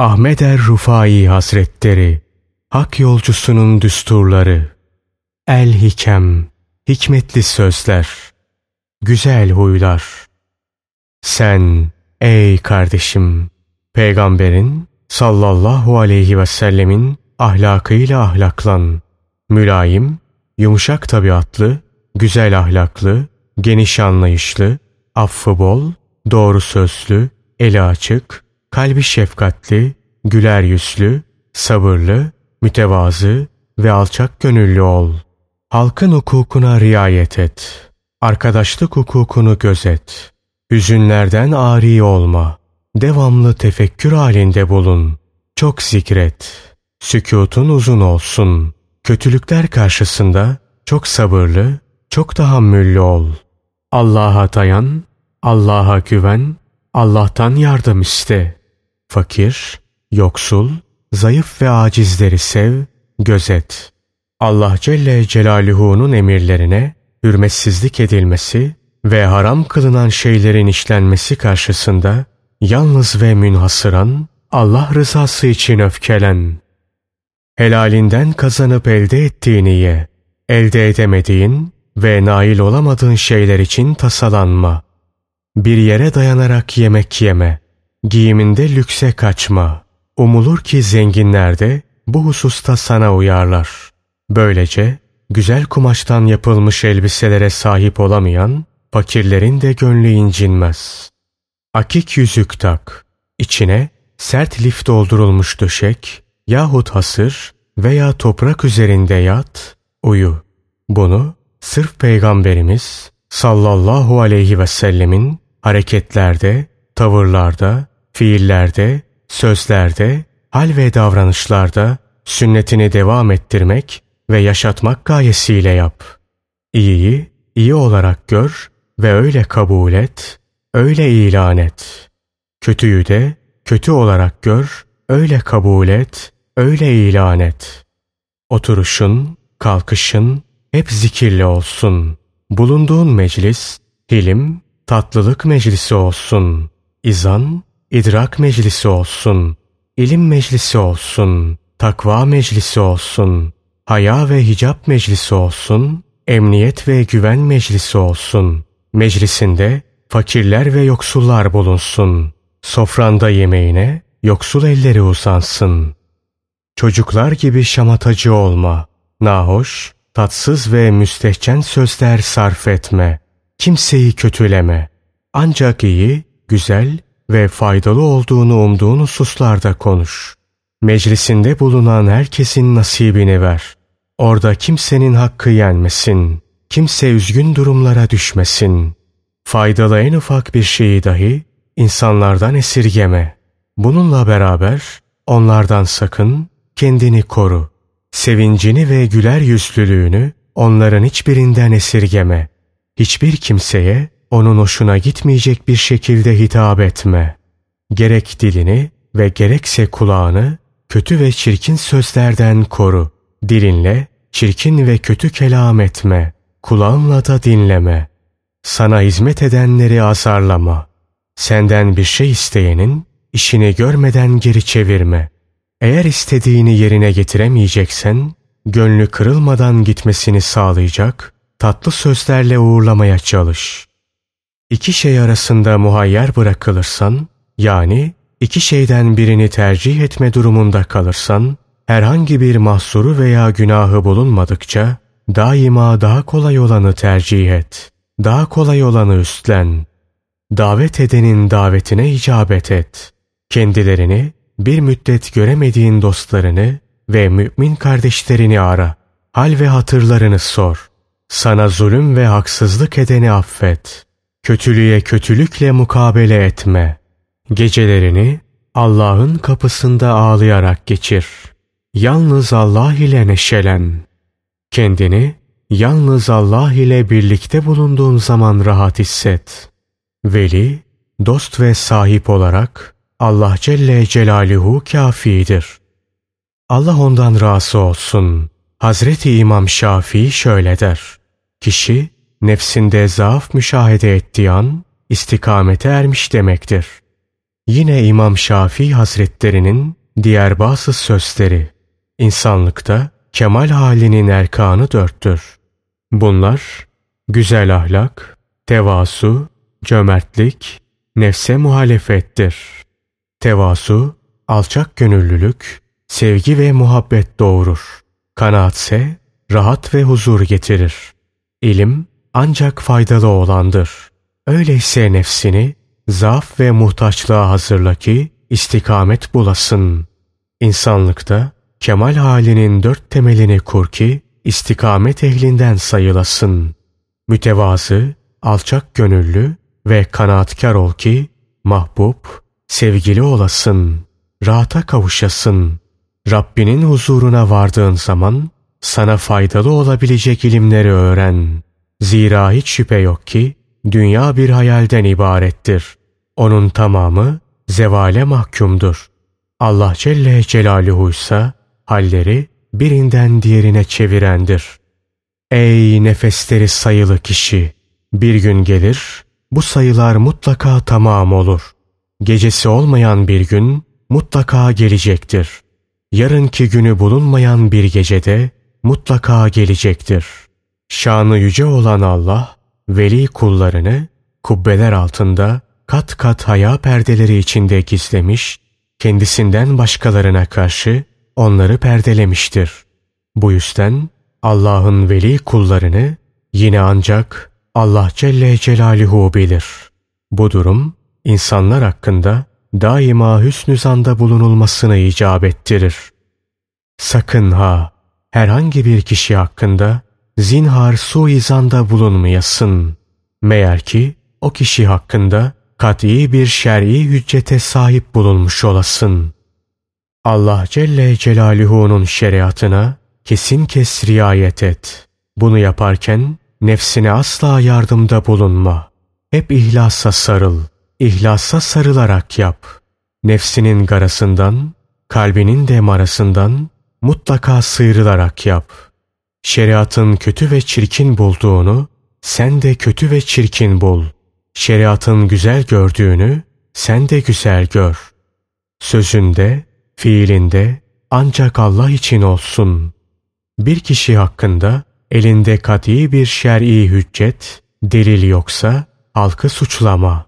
Ahmet er Rufai Hazretleri Hak yolcusunun düsturları El Hikem Hikmetli sözler Güzel huylar Sen ey kardeşim Peygamberin sallallahu aleyhi ve sellemin ahlakıyla ahlaklan. Mülayim, yumuşak tabiatlı, güzel ahlaklı, geniş anlayışlı, affı bol, doğru sözlü, eli açık, kalbi şefkatli, güler yüzlü, sabırlı, mütevazı ve alçak gönüllü ol. Halkın hukukuna riayet et. Arkadaşlık hukukunu gözet. Hüzünlerden ari olma. Devamlı tefekkür halinde bulun. Çok zikret. Sükutun uzun olsun. Kötülükler karşısında çok sabırlı, çok tahammüllü ol. Allah'a dayan, Allah'a güven, Allah'tan yardım iste. Fakir, yoksul, zayıf ve acizleri sev, gözet. Allah Celle Celaluhu'nun emirlerine hürmetsizlik edilmesi ve haram kılınan şeylerin işlenmesi karşısında yalnız ve münhasıran Allah rızası için öfkelen. Helalinden kazanıp elde ettiğini ye. Elde edemediğin ve nail olamadığın şeyler için tasalanma. Bir yere dayanarak yemek yeme. Giyiminde lükse kaçma. Umulur ki zenginler de bu hususta sana uyarlar. Böylece güzel kumaştan yapılmış elbiselere sahip olamayan fakirlerin de gönlü incinmez. Akik yüzük tak. İçine sert lif doldurulmuş döşek yahut hasır veya toprak üzerinde yat, uyu. Bunu sırf Peygamberimiz sallallahu aleyhi ve sellemin hareketlerde, tavırlarda, fiillerde, sözlerde, hal ve davranışlarda sünnetini devam ettirmek ve yaşatmak gayesiyle yap. İyiyi iyi olarak gör ve öyle kabul et, öyle ilan et. Kötüyü de kötü olarak gör, öyle kabul et, öyle ilan et. Oturuşun, kalkışın hep zikirli olsun. Bulunduğun meclis, hilim, tatlılık meclisi olsun. İzan, idrak meclisi olsun. İlim meclisi olsun. Takva meclisi olsun. Haya ve hicap meclisi olsun. Emniyet ve güven meclisi olsun. Meclisinde fakirler ve yoksullar bulunsun. Sofranda yemeğine yoksul elleri uzansın. Çocuklar gibi şamatacı olma. Nahoş, tatsız ve müstehcen sözler sarf etme. Kimseyi kötüleme. Ancak iyi, güzel ve faydalı olduğunu umduğun hususlarda konuş. Meclisinde bulunan herkesin nasibini ver. Orada kimsenin hakkı yenmesin. Kimse üzgün durumlara düşmesin. Faydalı en ufak bir şeyi dahi insanlardan esirgeme. Bununla beraber onlardan sakın, kendini koru. Sevincini ve güler yüzlülüğünü onların hiçbirinden esirgeme. Hiçbir kimseye onun hoşuna gitmeyecek bir şekilde hitap etme. Gerek dilini ve gerekse kulağını kötü ve çirkin sözlerden koru. Dilinle çirkin ve kötü kelam etme. Kulağınla da dinleme. Sana hizmet edenleri azarlama. Senden bir şey isteyenin işini görmeden geri çevirme. Eğer istediğini yerine getiremeyeceksen, gönlü kırılmadan gitmesini sağlayacak, tatlı sözlerle uğurlamaya çalış. İki şey arasında muhayyer bırakılırsan, yani iki şeyden birini tercih etme durumunda kalırsan, herhangi bir mahsuru veya günahı bulunmadıkça, daima daha kolay olanı tercih et. Daha kolay olanı üstlen. Davet edenin davetine icabet et. Kendilerini bir müddet göremediğin dostlarını ve mümin kardeşlerini ara. Hal ve hatırlarını sor. Sana zulüm ve haksızlık edeni affet. Kötülüğe kötülükle mukabele etme. Gecelerini Allah'ın kapısında ağlayarak geçir. Yalnız Allah ile neşelen. Kendini yalnız Allah ile birlikte bulunduğun zaman rahat hisset. Veli, dost ve sahip olarak Allah Celle Celaluhu kafidir. Allah ondan razı olsun. Hazreti İmam Şafii şöyle der. Kişi nefsinde zaaf müşahede ettiği an istikamete ermiş demektir. Yine İmam Şafii Hazretlerinin diğer bazı sözleri. İnsanlıkta kemal halinin erkanı dörttür. Bunlar güzel ahlak, tevasu, cömertlik, nefse muhalefettir. Tevasu, alçak gönüllülük, sevgi ve muhabbet doğurur. Kanaatse rahat ve huzur getirir. İlim ancak faydalı olandır. Öyleyse nefsini zaaf ve muhtaçlığa hazırla ki istikamet bulasın. İnsanlıkta kemal halinin dört temelini kur ki istikamet ehlinden sayılasın. Mütevazı, alçak gönüllü ve kanaatkar ol ki mahbub, sevgili olasın, rahata kavuşasın. Rabbinin huzuruna vardığın zaman sana faydalı olabilecek ilimleri öğren. Zira hiç şüphe yok ki dünya bir hayalden ibarettir. Onun tamamı zevale mahkumdur. Allah Celle Celaluhu ise halleri birinden diğerine çevirendir. Ey nefesleri sayılı kişi! Bir gün gelir, bu sayılar mutlaka tamam olur. Gecesi olmayan bir gün mutlaka gelecektir. Yarınki günü bulunmayan bir gecede mutlaka gelecektir. Şanı yüce olan Allah, veli kullarını kubbeler altında kat kat haya perdeleri içinde gizlemiş, kendisinden başkalarına karşı onları perdelemiştir. Bu yüzden Allah'ın veli kullarını yine ancak Allah Celle Celaluhu bilir. Bu durum insanlar hakkında daima hüsnü zanda bulunulmasını icap ettirir. Sakın ha herhangi bir kişi hakkında zinhar suizanda bulunmayasın. Meğer ki o kişi hakkında kat'i bir şer'i hüccete sahip bulunmuş olasın. Allah Celle Celaluhu'nun şeriatına kesin kes riayet et. Bunu yaparken nefsine asla yardımda bulunma. Hep ihlasa sarıl. İhlasa sarılarak yap. Nefsinin garasından, kalbinin de marasından mutlaka sıyrılarak yap. Şeriatın kötü ve çirkin bulduğunu sen de kötü ve çirkin bul. Şeriatın güzel gördüğünü sen de güzel gör. Sözünde, fiilinde ancak Allah için olsun. Bir kişi hakkında elinde kat'i bir şer'i hüccet, delil yoksa halkı suçlama.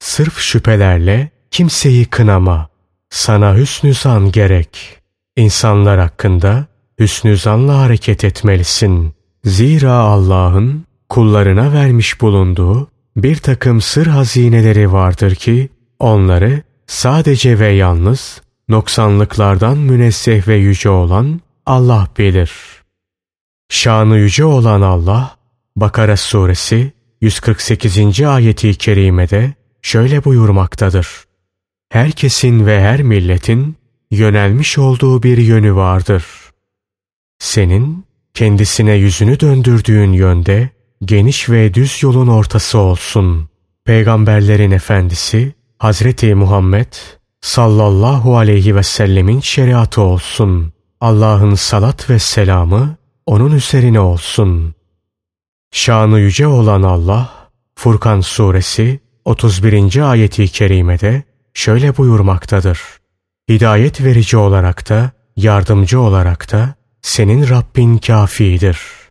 Sırf şüphelerle kimseyi kınama. Sana hüsnü zan gerek. İnsanlar hakkında hüsnü zanla hareket etmelisin. Zira Allah'ın kullarına vermiş bulunduğu bir takım sır hazineleri vardır ki onları sadece ve yalnız noksanlıklardan münezzeh ve yüce olan Allah bilir. Şanı yüce olan Allah Bakara suresi 148. ayeti kerimede şöyle buyurmaktadır. Herkesin ve her milletin yönelmiş olduğu bir yönü vardır. Senin kendisine yüzünü döndürdüğün yönde geniş ve düz yolun ortası olsun. Peygamberlerin efendisi Hazreti Muhammed sallallahu aleyhi ve sellemin şeriatı olsun. Allah'ın salat ve selamı onun üzerine olsun. Şanı yüce olan Allah Furkan suresi 31. ayeti kerimede şöyle buyurmaktadır. Hidayet verici olarak da yardımcı olarak da senin Rabbin kafidir.''